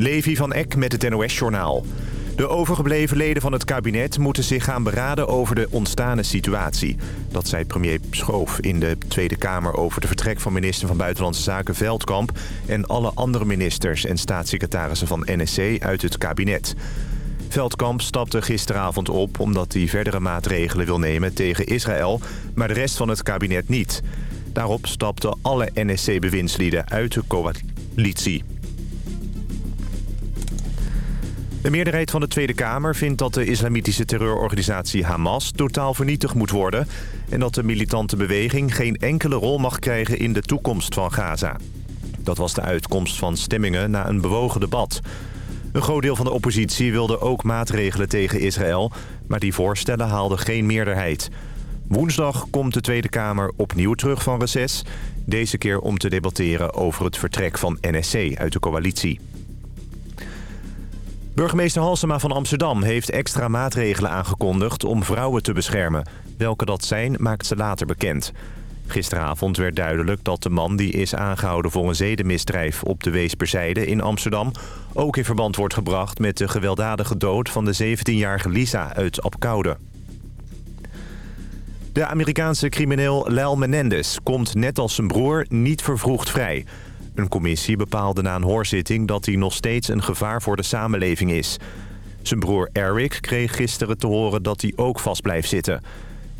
Levi van Eck met het NOS-journaal. De overgebleven leden van het kabinet moeten zich gaan beraden over de ontstane situatie. Dat zei premier Schoof in de Tweede Kamer over de vertrek van minister van Buitenlandse Zaken Veldkamp... en alle andere ministers en staatssecretarissen van NSC uit het kabinet. Veldkamp stapte gisteravond op omdat hij verdere maatregelen wil nemen tegen Israël... maar de rest van het kabinet niet. Daarop stapten alle NSC-bewindslieden uit de coalitie. De meerderheid van de Tweede Kamer vindt dat de islamitische terreurorganisatie Hamas totaal vernietigd moet worden... en dat de militante beweging geen enkele rol mag krijgen in de toekomst van Gaza. Dat was de uitkomst van stemmingen na een bewogen debat. Een groot deel van de oppositie wilde ook maatregelen tegen Israël... maar die voorstellen haalden geen meerderheid. Woensdag komt de Tweede Kamer opnieuw terug van reces. Deze keer om te debatteren over het vertrek van NSC uit de coalitie. Burgemeester Halsema van Amsterdam heeft extra maatregelen aangekondigd om vrouwen te beschermen. Welke dat zijn, maakt ze later bekend. Gisteravond werd duidelijk dat de man die is aangehouden voor een zedenmisdrijf op de Weesperzijde in Amsterdam... ook in verband wordt gebracht met de gewelddadige dood van de 17-jarige Lisa uit Apkoude. De Amerikaanse crimineel Lel Menendez komt net als zijn broer niet vervroegd vrij... Een commissie bepaalde na een hoorzitting dat hij nog steeds een gevaar voor de samenleving is. Zijn broer Eric kreeg gisteren te horen dat hij ook vast blijft zitten.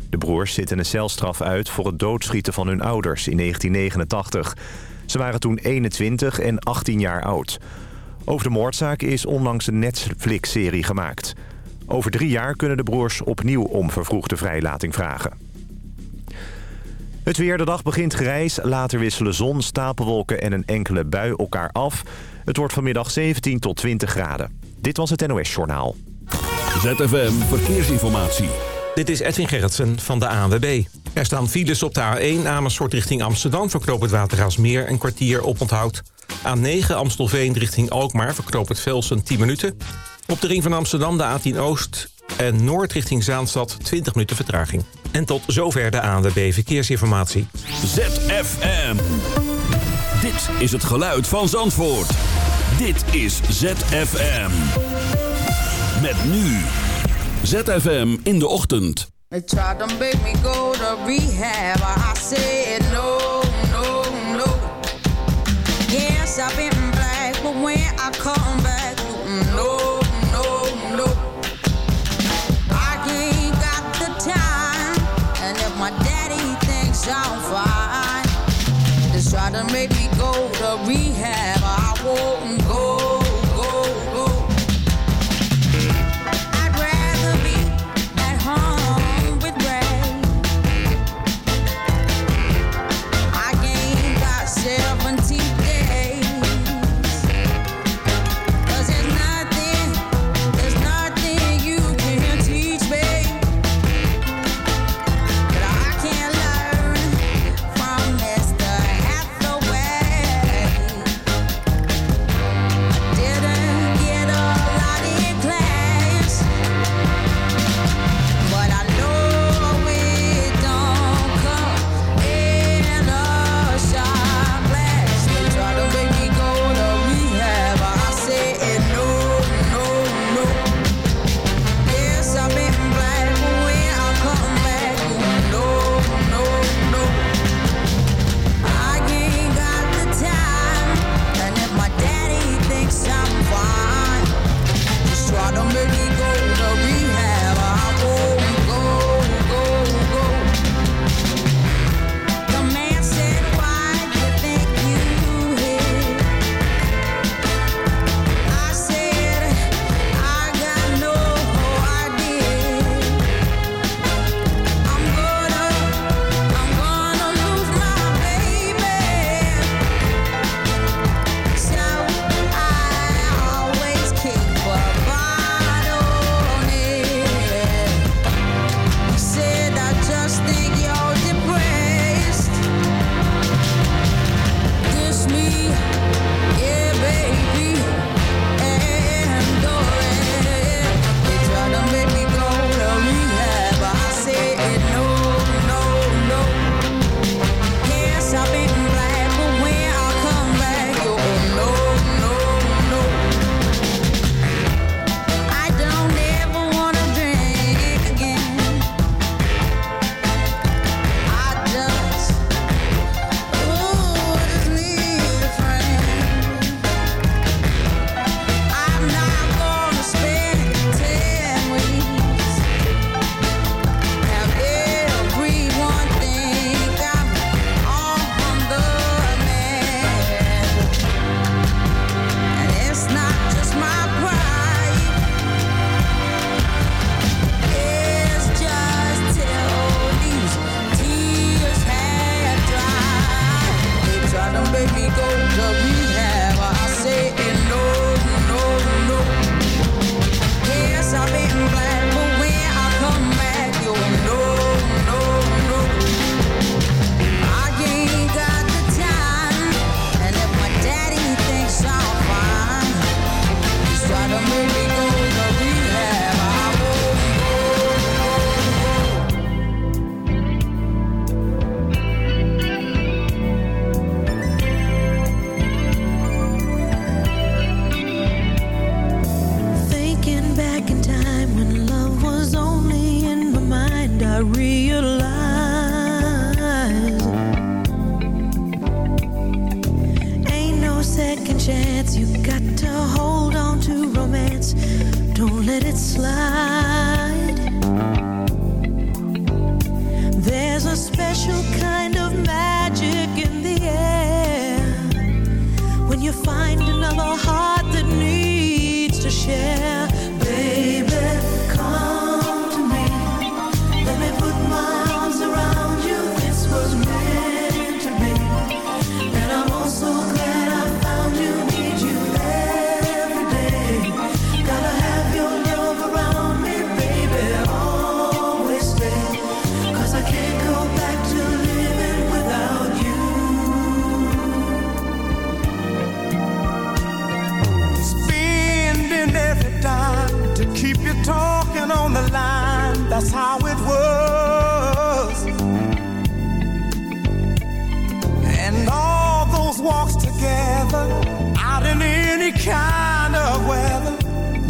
De broers zitten een celstraf uit voor het doodschieten van hun ouders in 1989. Ze waren toen 21 en 18 jaar oud. Over de moordzaak is onlangs een Netflix-serie gemaakt. Over drie jaar kunnen de broers opnieuw om vervroegde vrijlating vragen. Het weer, de dag begint grijs. Later wisselen zon, stapelwolken en een enkele bui elkaar af. Het wordt vanmiddag 17 tot 20 graden. Dit was het NOS Journaal. ZFM Verkeersinformatie. Dit is Edwin Gerritsen van de ANWB. Er staan files op de A1 Amersfoort richting Amsterdam... verknoop het Watergaasmeer een kwartier op onthoud. A9 Amstelveen richting Alkmaar verknoop het Velsen 10 minuten. Op de ring van Amsterdam de A10 Oost en Noord richting Zaanstad 20 minuten vertraging. En tot zover de ANWB Verkeersinformatie. ZFM. Dit is het geluid van Zandvoort. Dit is ZFM. Met nu. ZFM in de ochtend. They tried to make me go to rehab. I said no, no, no. Yes, I've been black, but when I come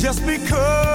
just because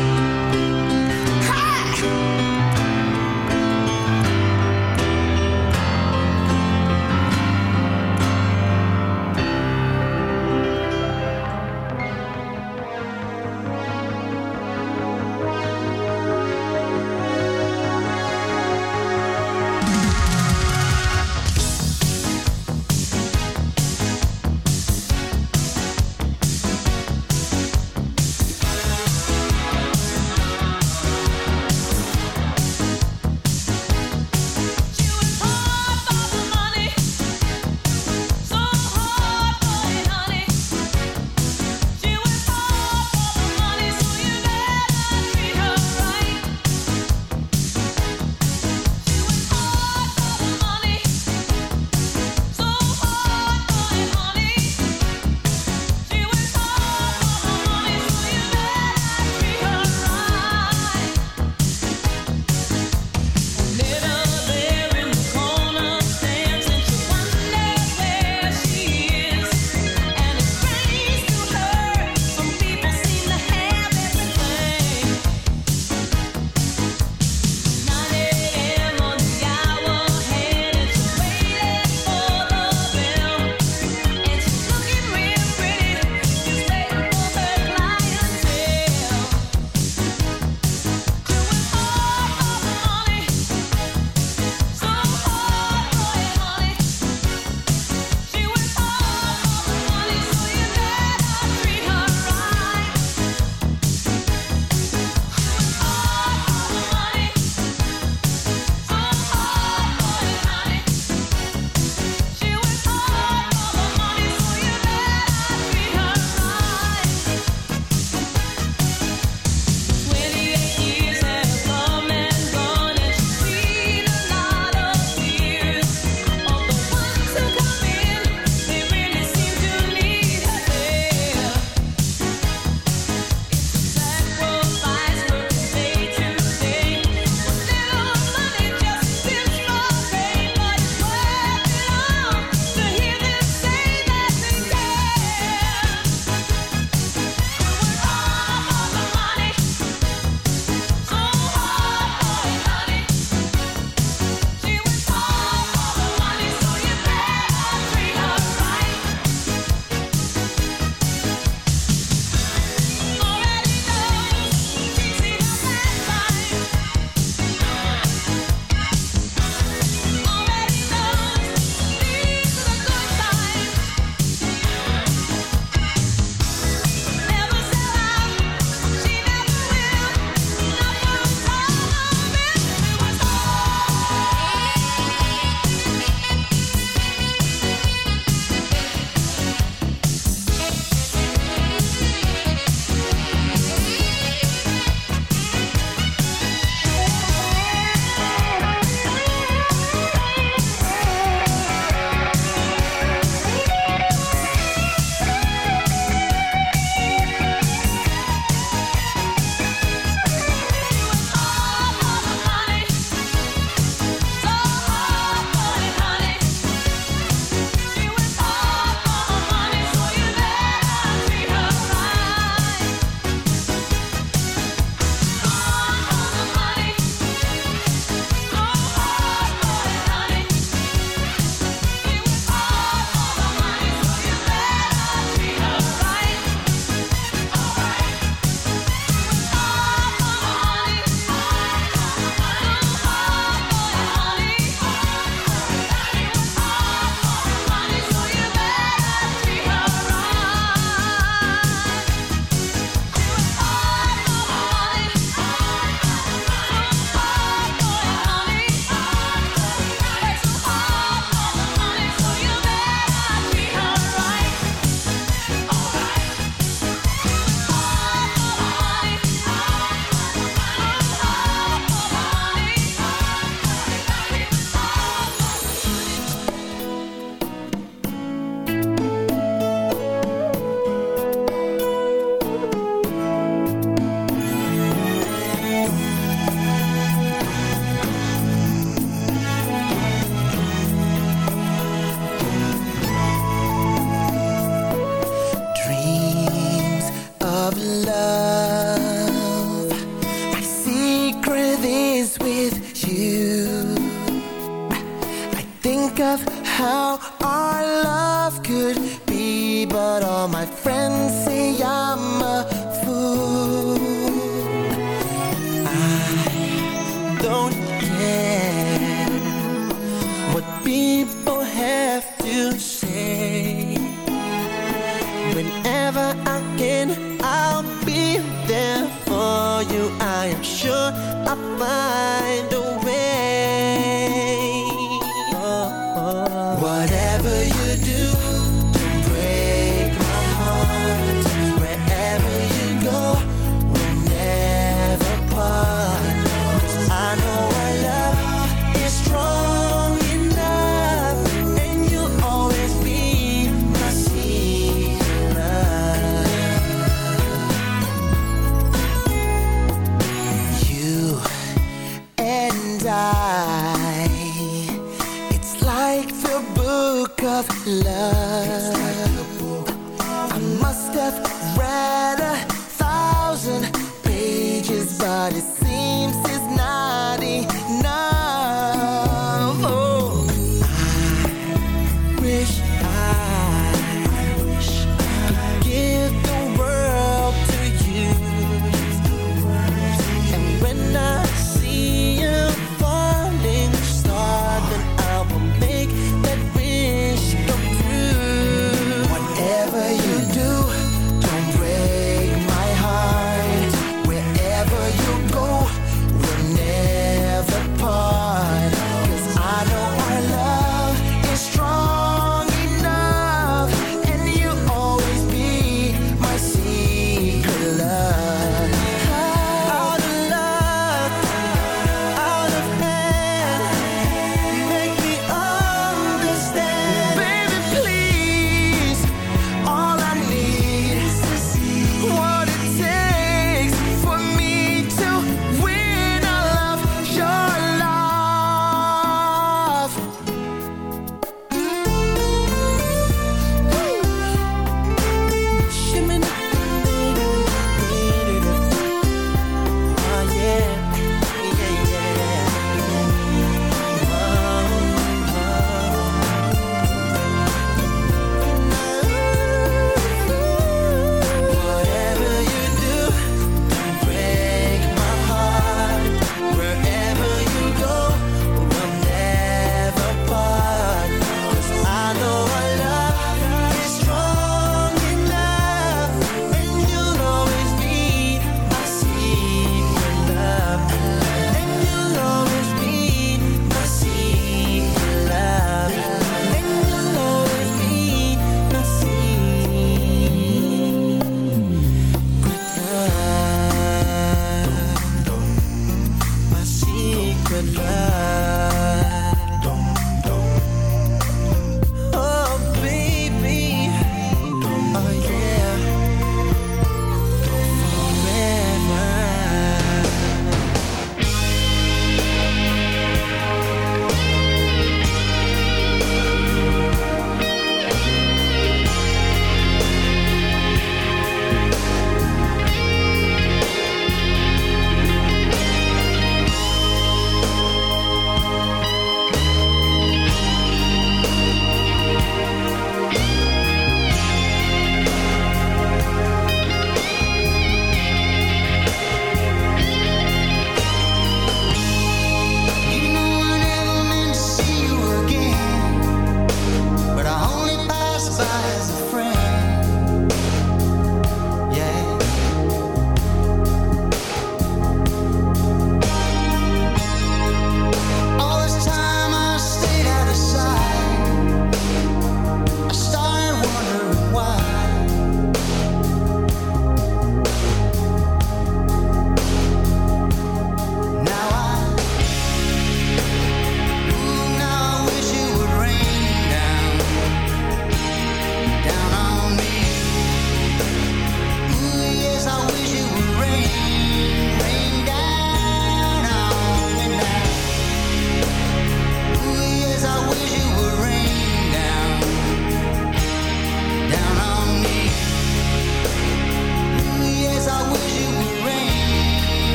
have to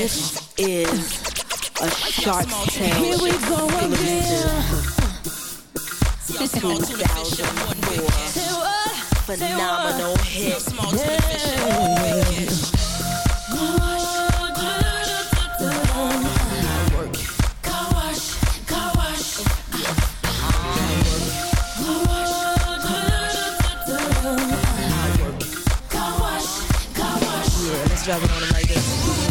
This is a shark tale. Here we go again. This 2004 phenomenal hit. Driving on them like this.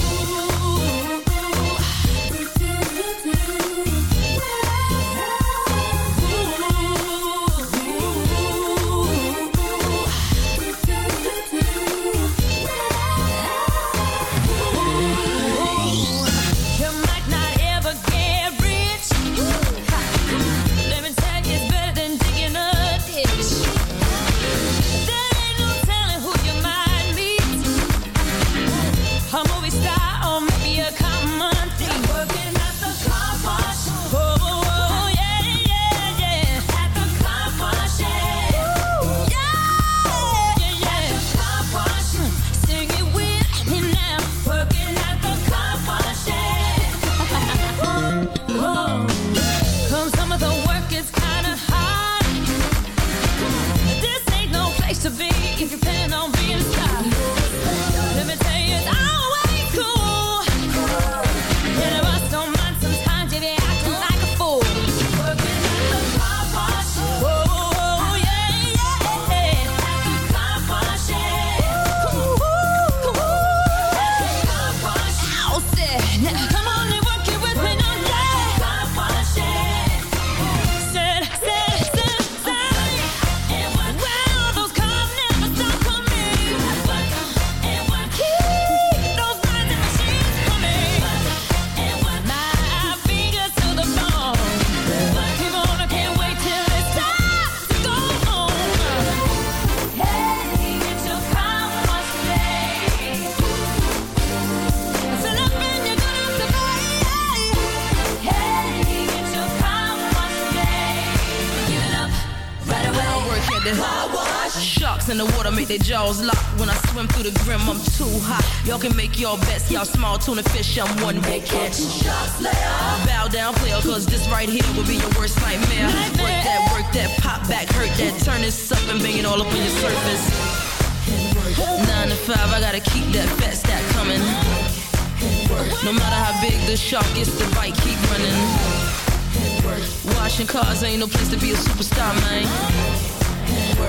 their jaws locked when I swim through the grim. I'm too hot. Y'all can make your bets. Y'all small tuna fish. I'm one big catch. Bow down, player, cause this right here will be your worst nightmare. nightmare. Work that, work that, pop back, hurt that. Turn this up and bang it all up on your surface. Nine to five, I gotta keep that fat stack coming. No matter how big the shark is, the fight keep running. Washing cars ain't no place to be a superstar, man.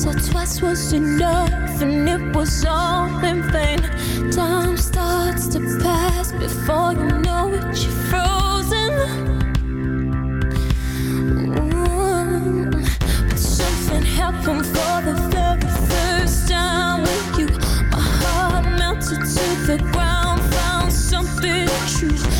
So twice was enough, and it was all in vain. Time starts to pass before you know it, you're frozen. But something happened for the very first time with you. My heart melted to the ground, found something true